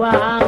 哇。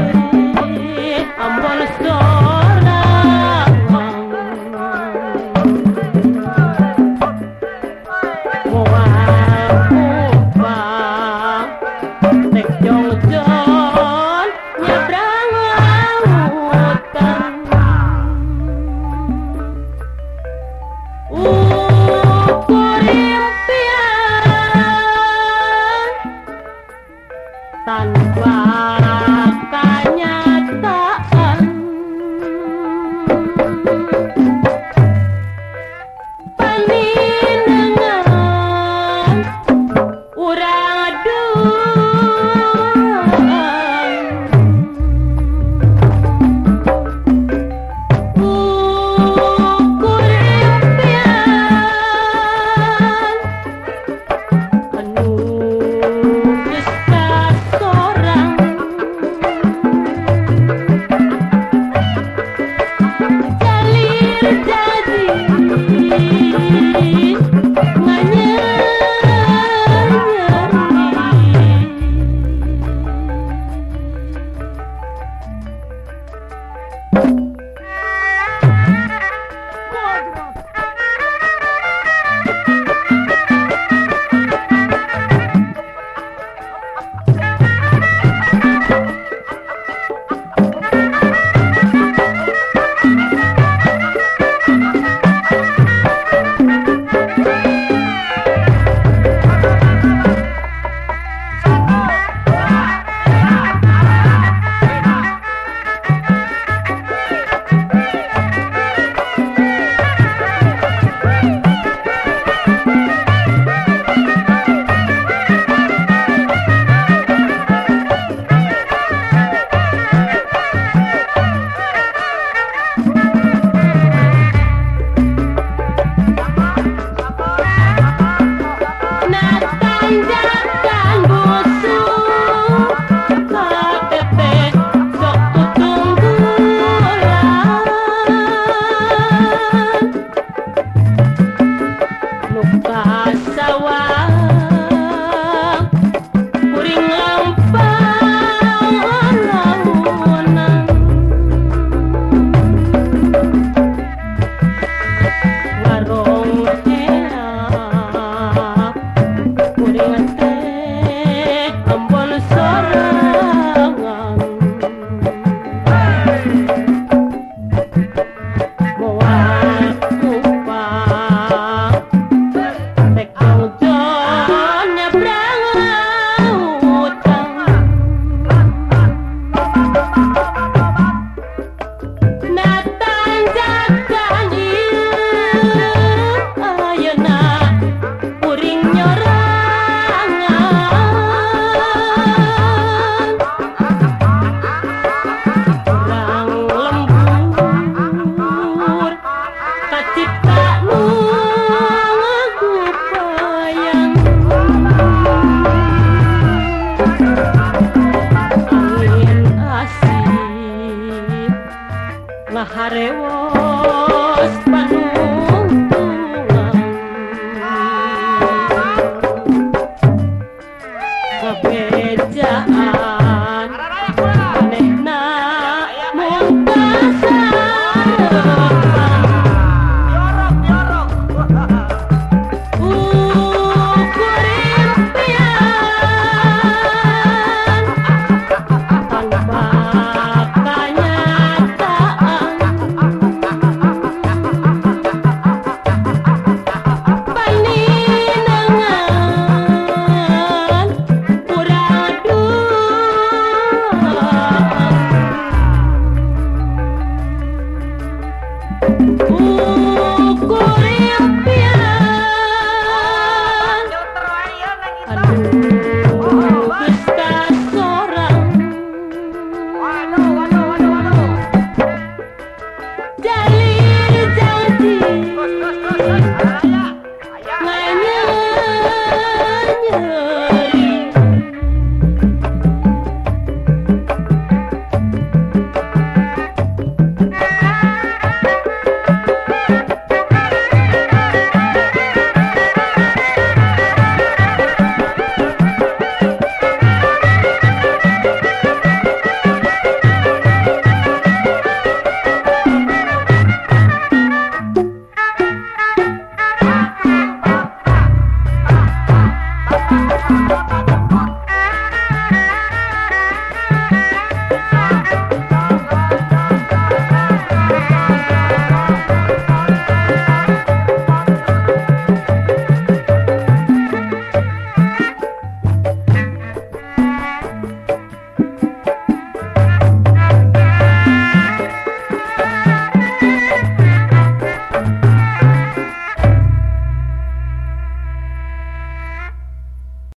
Lahare was panu.